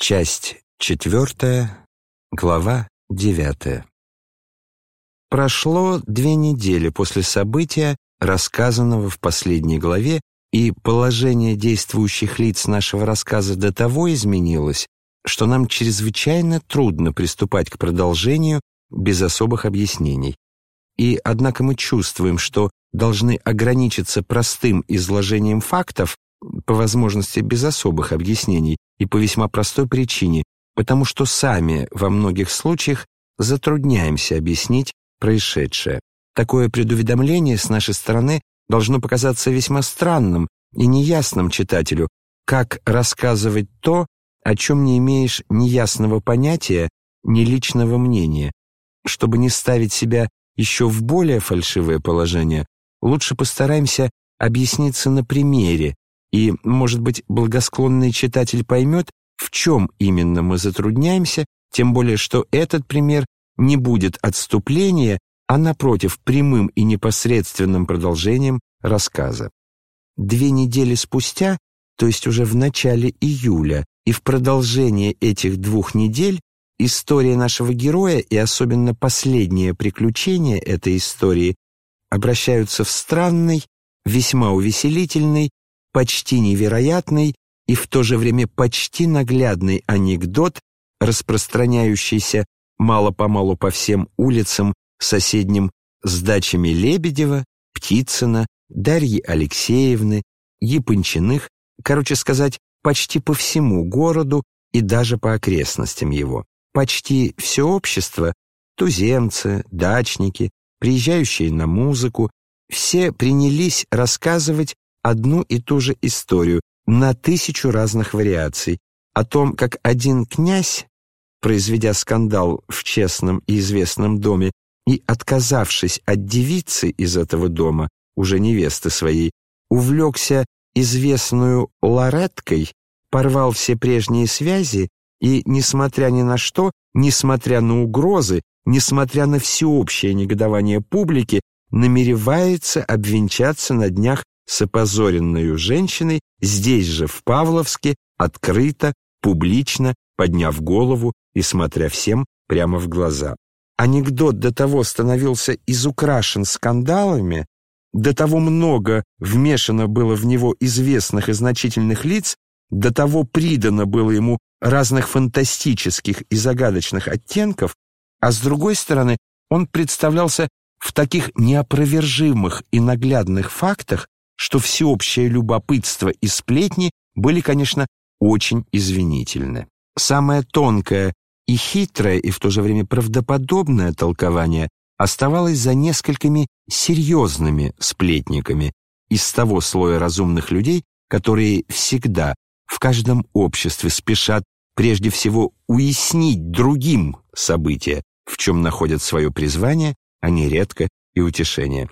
Часть четвертая, глава девятая. Прошло две недели после события, рассказанного в последней главе, и положение действующих лиц нашего рассказа до того изменилось, что нам чрезвычайно трудно приступать к продолжению без особых объяснений. И однако мы чувствуем, что должны ограничиться простым изложением фактов, по возможности без особых объяснений и по весьма простой причине, потому что сами во многих случаях затрудняемся объяснить происшедшее. Такое предуведомление с нашей стороны должно показаться весьма странным и неясным читателю, как рассказывать то, о чем не имеешь ни ясного понятия, ни личного мнения. Чтобы не ставить себя еще в более фальшивое положение, лучше постараемся объясниться на примере, и, может быть, благосклонный читатель поймет, в чем именно мы затрудняемся, тем более что этот пример не будет отступления, а, напротив, прямым и непосредственным продолжением рассказа. Две недели спустя, то есть уже в начале июля, и в продолжение этих двух недель история нашего героя и особенно последнее приключение этой истории обращаются в странный, весьма увеселительный почти невероятный и в то же время почти наглядный анекдот, распространяющийся мало-помалу по всем улицам соседним с дачами Лебедева, Птицына, Дарьи Алексеевны, Япончиных, короче сказать, почти по всему городу и даже по окрестностям его. Почти все общество, туземцы, дачники, приезжающие на музыку, все принялись рассказывать одну и ту же историю на тысячу разных вариаций о том, как один князь, произведя скандал в честном и известном доме и отказавшись от девицы из этого дома, уже невесты своей, увлекся известную Лореткой, порвал все прежние связи и, несмотря ни на что, несмотря на угрозы, несмотря на всеобщее негодование публики, намеревается обвенчаться на днях с опозоренной женщиной здесь же, в Павловске, открыто, публично, подняв голову и смотря всем прямо в глаза. Анекдот до того становился изукрашен скандалами, до того много вмешано было в него известных и значительных лиц, до того придано было ему разных фантастических и загадочных оттенков, а с другой стороны он представлялся в таких неопровержимых и наглядных фактах, что всеобщее любопытство и сплетни были, конечно, очень извинительны. Самое тонкое и хитрое и в то же время правдоподобное толкование оставалось за несколькими серьезными сплетниками из того слоя разумных людей, которые всегда в каждом обществе спешат прежде всего уяснить другим события, в чем находят свое призвание, а не редко и утешение.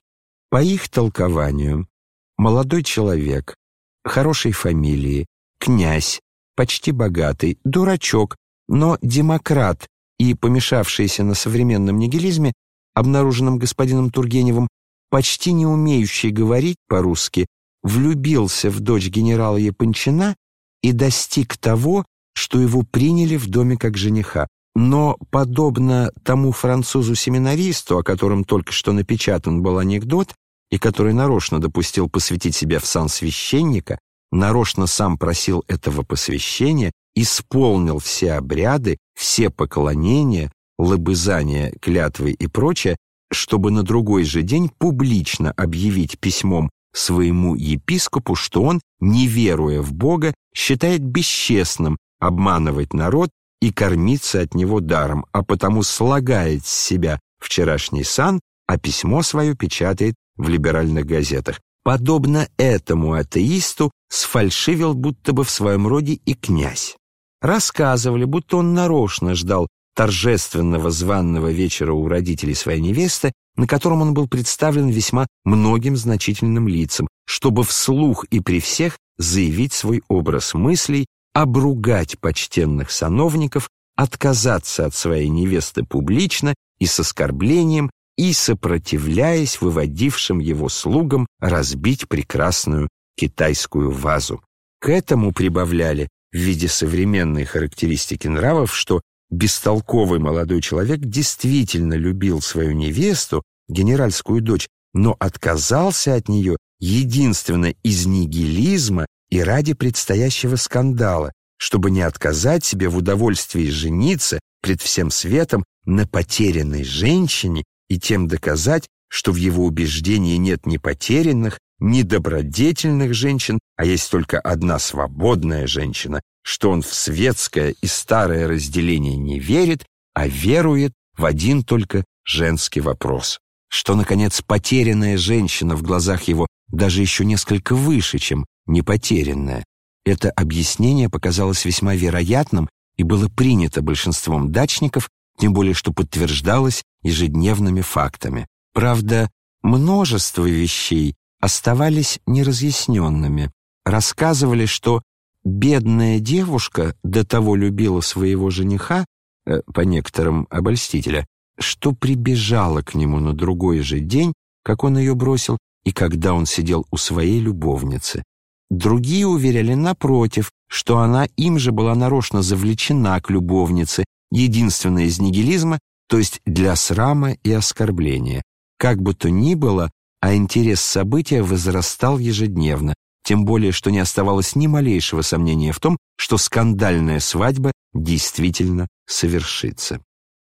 По их толкованию, молодой человек, хорошей фамилии, князь, почти богатый, дурачок, но демократ и помешавшийся на современном нигилизме, обнаруженном господином Тургеневым, почти не умеющий говорить по-русски, влюбился в дочь генерала Япончина и достиг того, что его приняли в доме как жениха. Но, подобно тому французу-семинаристу, о котором только что напечатан был анекдот, и который нарочно допустил посвятить себя в сан священника, нарочно сам просил этого посвящения, исполнил все обряды, все поклонения, лобызания, клятвы и прочее, чтобы на другой же день публично объявить письмом своему епископу, что он, не веруя в Бога, считает бесчестным обманывать народ и кормиться от него даром, а потому слагает с себя вчерашний сан, а письмо свое печатает в либеральных газетах. Подобно этому атеисту сфальшивил будто бы в своем роде и князь. Рассказывали, будто он нарочно ждал торжественного званного вечера у родителей своей невесты, на котором он был представлен весьма многим значительным лицам, чтобы вслух и при всех заявить свой образ мыслей, обругать почтенных сановников, отказаться от своей невесты публично и с оскорблением, и, сопротивляясь выводившим его слугам, разбить прекрасную китайскую вазу. К этому прибавляли в виде современной характеристики нравов, что бестолковый молодой человек действительно любил свою невесту, генеральскую дочь, но отказался от нее единственно из нигилизма и ради предстоящего скандала, чтобы не отказать себе в удовольствии жениться пред всем светом на потерянной женщине и тем доказать, что в его убеждении нет ни потерянных, ни добродетельных женщин, а есть только одна свободная женщина, что он в светское и старое разделение не верит, а верует в один только женский вопрос. Что, наконец, потерянная женщина в глазах его даже еще несколько выше, чем непотерянная. Это объяснение показалось весьма вероятным и было принято большинством дачников, тем более что подтверждалось ежедневными фактами. Правда, множество вещей оставались неразъясненными. Рассказывали, что бедная девушка до того любила своего жениха, э, по некоторым обольстителя, что прибежала к нему на другой же день, как он ее бросил, и когда он сидел у своей любовницы. Другие уверяли напротив, что она им же была нарочно завлечена к любовнице, единственное из нигилизма, то есть для срама и оскорбления. Как бы то ни было, а интерес события возрастал ежедневно, тем более, что не оставалось ни малейшего сомнения в том, что скандальная свадьба действительно совершится.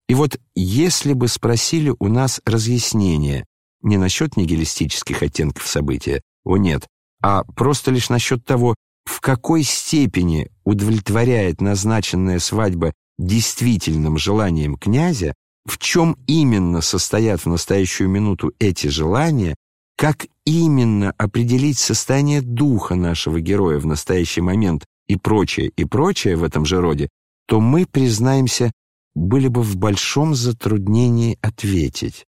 И вот если бы спросили у нас разъяснение не насчет нигилистических оттенков события, о нет, а просто лишь насчет того, в какой степени удовлетворяет назначенная свадьба действительным желанием князя, в чем именно состоят в настоящую минуту эти желания, как именно определить состояние духа нашего героя в настоящий момент и прочее, и прочее в этом же роде, то мы, признаемся, были бы в большом затруднении ответить.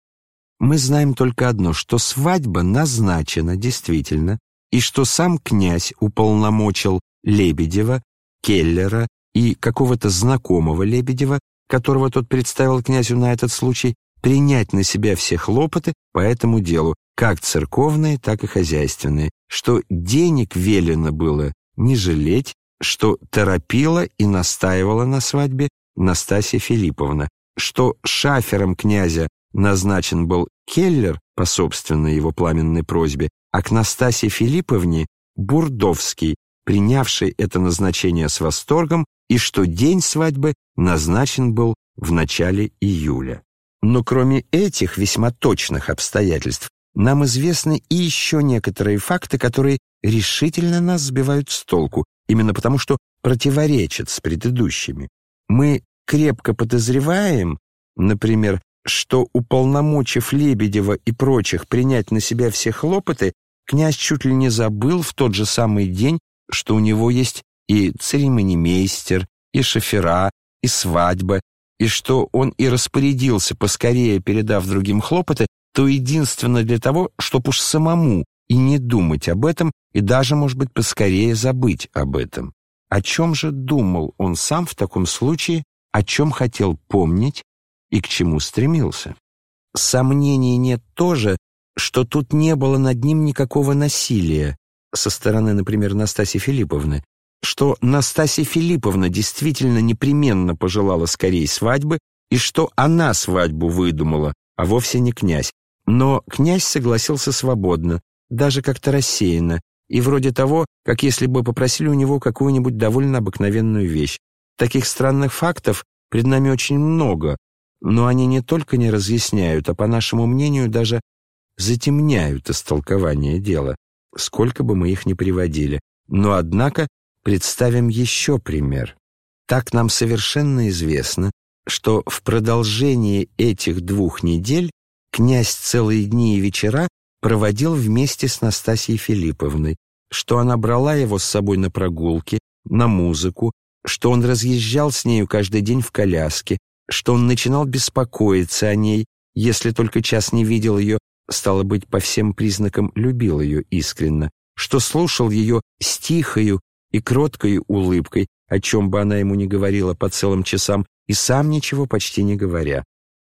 Мы знаем только одно, что свадьба назначена действительно, и что сам князь уполномочил Лебедева, Келлера и какого-то знакомого Лебедева которого тот представил князю на этот случай, принять на себя все хлопоты по этому делу, как церковные, так и хозяйственные, что денег велено было не жалеть, что торопила и настаивала на свадьбе Настасья Филипповна, что шафером князя назначен был Келлер по собственной его пламенной просьбе, а к Настасье Филипповне Бурдовский, принявший это назначение с восторгом, и что день свадьбы назначен был в начале июля. Но кроме этих весьма точных обстоятельств, нам известны и еще некоторые факты, которые решительно нас сбивают с толку, именно потому что противоречат с предыдущими. Мы крепко подозреваем, например, что, уполномочив Лебедева и прочих принять на себя все хлопоты, князь чуть ли не забыл в тот же самый день, что у него есть и церемонимейстер, и шофера, и свадьба, и что он и распорядился поскорее, передав другим хлопоты, то единственно для того, чтобы уж самому и не думать об этом, и даже, может быть, поскорее забыть об этом. О чем же думал он сам в таком случае, о чем хотел помнить и к чему стремился? Сомнений нет тоже, что тут не было над ним никакого насилия со стороны, например, Настасьи Филипповны, что Настасья Филипповна действительно непременно пожелала скорее свадьбы и что она свадьбу выдумала, а вовсе не князь. Но князь согласился свободно, даже как-то рассеянно, и вроде того, как если бы попросили у него какую-нибудь довольно обыкновенную вещь. Таких странных фактов пред нами очень много, но они не только не разъясняют, а, по нашему мнению, даже затемняют истолкование дела, сколько бы мы их ни приводили. Но, однако, Представим еще пример. Так нам совершенно известно, что в продолжении этих двух недель князь целые дни и вечера проводил вместе с Настасьей Филипповной, что она брала его с собой на прогулки, на музыку, что он разъезжал с нею каждый день в коляске, что он начинал беспокоиться о ней, если только час не видел ее, стало быть, по всем признакам любил ее искренно, что слушал ее с тихою и кроткой улыбкой, о чем бы она ему ни говорила по целым часам, и сам ничего почти не говоря.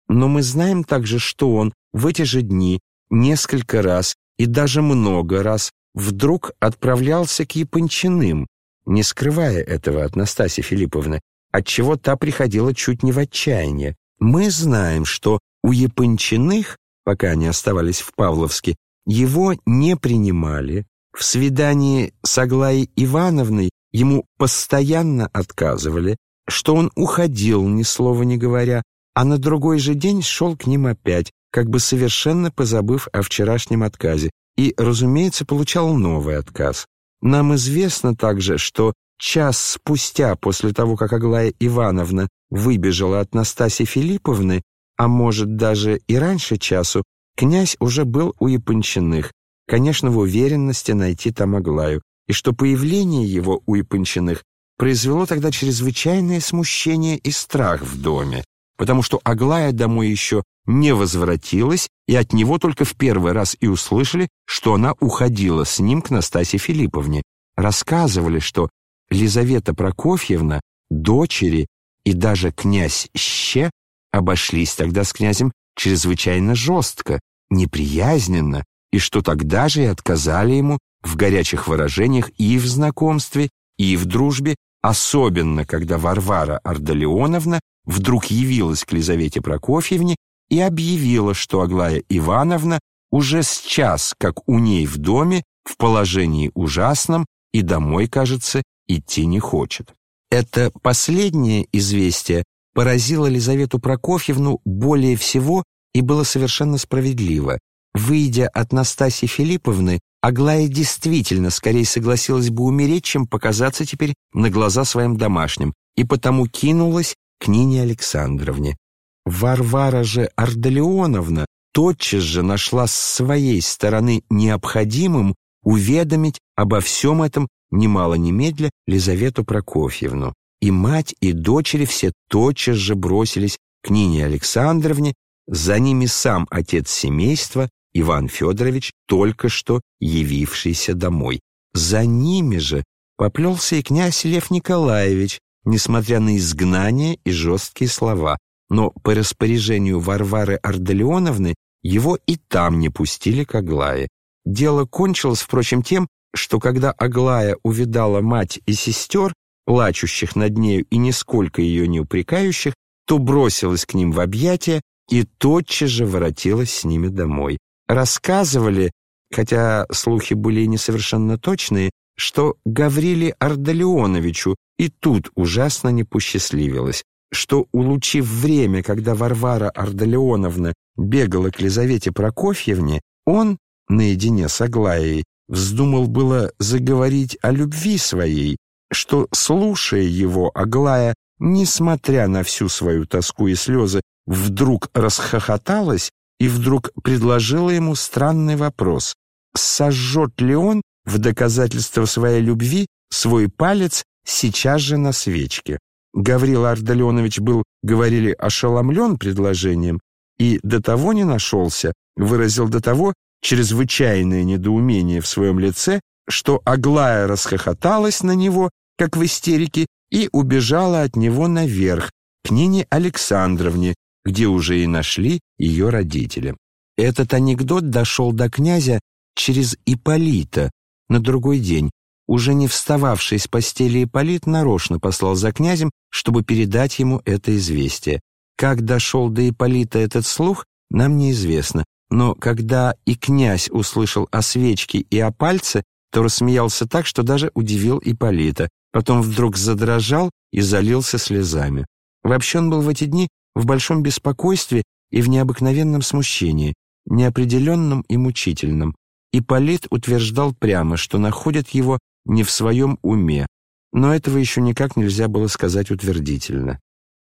Но мы знаем также, что он в эти же дни несколько раз и даже много раз вдруг отправлялся к Япончиным, не скрывая этого от Настасьи Филипповны, отчего та приходила чуть не в отчаяние. Мы знаем, что у Япончиных, пока они оставались в Павловске, его не принимали, в свидании с Аглаей Ивановной ему постоянно отказывали, что он уходил, ни слова не говоря, а на другой же день шел к ним опять, как бы совершенно позабыв о вчерашнем отказе, и, разумеется, получал новый отказ. Нам известно также, что час спустя после того, как Аглая Ивановна выбежала от Настасьи Филипповны, а может даже и раньше часу, князь уже был у Япончиных, конечно, в уверенности найти там Аглаю, и что появление его у Япончиных произвело тогда чрезвычайное смущение и страх в доме, потому что Аглая домой еще не возвратилась, и от него только в первый раз и услышали, что она уходила с ним к Настасье Филипповне. Рассказывали, что Лизавета Прокофьевна, дочери и даже князь Ще обошлись тогда с князем чрезвычайно жестко, неприязненно, и что тогда же и отказали ему в горячих выражениях и в знакомстве, и в дружбе, особенно когда Варвара Ардалионовна вдруг явилась к Лизавете Прокофьевне и объявила, что Аглая Ивановна уже с час, как у ней в доме, в положении ужасном и домой, кажется, идти не хочет. Это последнее известие поразило Лизавету Прокофьевну более всего и было совершенно справедливо. Выйдя от Настасьи Филипповны, Аглая действительно скорее согласилась бы умереть, чем показаться теперь на глаза своим домашним, и потому кинулась к Нине Александровне. Варвара же Ардалионовна тотчас же нашла с своей стороны необходимым уведомить обо всем этом немало немедля Лизавету Прокофьевну. И мать, и дочери все тотчас же бросились к Нине Александровне, за ними сам отец семейства Иван Федорович, только что явившийся домой. За ними же поплелся и князь Лев Николаевич, несмотря на изгнание и жесткие слова, но по распоряжению Варвары Ардалионовны его и там не пустили к Аглае. Дело кончилось, впрочем, тем, что когда Аглая увидала мать и сестер, плачущих над нею и нисколько ее не упрекающих, то бросилась к ним в объятия и тотчас же воротилась с ними домой. Рассказывали, хотя слухи были несовершенно точные, что Гавриле Ардалионовичу и тут ужасно не посчастливилось, что, улучив время, когда Варвара Ардалионовна бегала к Лизавете Прокофьевне, он, наедине с Аглаей, вздумал было заговорить о любви своей, что, слушая его, Аглая, несмотря на всю свою тоску и слезы, вдруг расхохоталась и вдруг предложила ему странный вопрос. Сожжет ли он в доказательство своей любви свой палец сейчас же на свечке? Гаврил Ардалионович был, говорили, ошеломлен предложением и до того не нашелся, выразил до того чрезвычайное недоумение в своем лице, что Аглая расхохоталась на него, как в истерике, и убежала от него наверх, к Нине Александровне, где уже и нашли ее родители. Этот анекдот дошел до князя через Иполита на другой день. Уже не встававший с постели Иполит нарочно послал за князем, чтобы передать ему это известие. Как дошел до Иполита этот слух, нам неизвестно, но когда и князь услышал о свечке и о пальце, то рассмеялся так, что даже удивил Иполита, потом вдруг задрожал и залился слезами. Вообще он был в эти дни в большом беспокойстве и в необыкновенном смущении, неопределенном и мучительном. Ипполит утверждал прямо, что находит его не в своем уме, но этого еще никак нельзя было сказать утвердительно.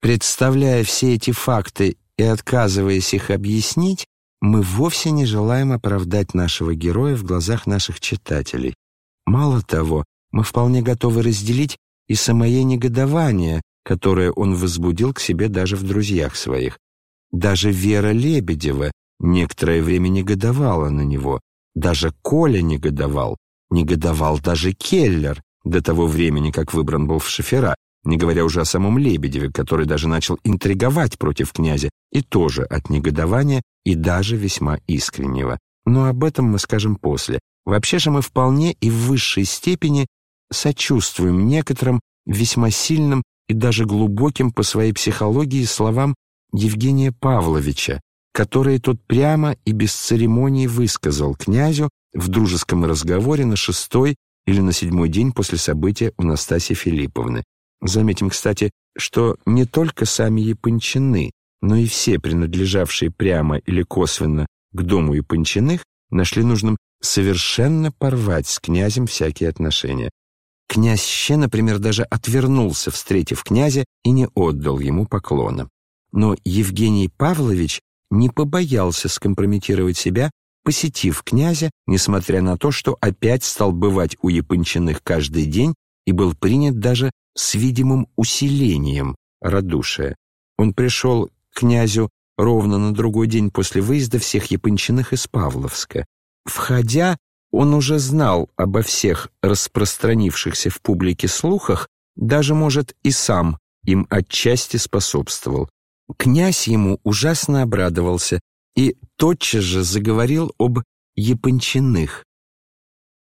Представляя все эти факты и отказываясь их объяснить, мы вовсе не желаем оправдать нашего героя в глазах наших читателей. Мало того, мы вполне готовы разделить и самое негодование, которое он возбудил к себе даже в друзьях своих. Даже Вера Лебедева некоторое время негодовала на него, даже Коля негодовал, негодовал даже Келлер до того времени, как выбран был в шофера, не говоря уже о самом Лебедеве, который даже начал интриговать против князя, и тоже от негодования, и даже весьма искреннего. Но об этом мы скажем после. Вообще же мы вполне и в высшей степени сочувствуем некоторым весьма сильным и даже глубоким по своей психологии словам Евгения Павловича, которые тот прямо и без церемонии высказал князю в дружеском разговоре на шестой или на седьмой день после события у Настасьи Филипповны. Заметим, кстати, что не только сами Япончины, но и все принадлежавшие прямо или косвенно к дому Япончиных нашли нужным совершенно порвать с князем всякие отношения. Князь Ще, например, даже отвернулся, встретив князя, и не отдал ему поклона. Но Евгений Павлович не побоялся скомпрометировать себя, посетив князя, несмотря на то, что опять стал бывать у Япончиных каждый день и был принят даже с видимым усилением радушия. Он пришел к князю ровно на другой день после выезда всех Япончиных из Павловска. Входя, он уже знал обо всех распространившихся в публике слухах, даже, может, и сам им отчасти способствовал. Князь ему ужасно обрадовался и тотчас же заговорил об Япончиных,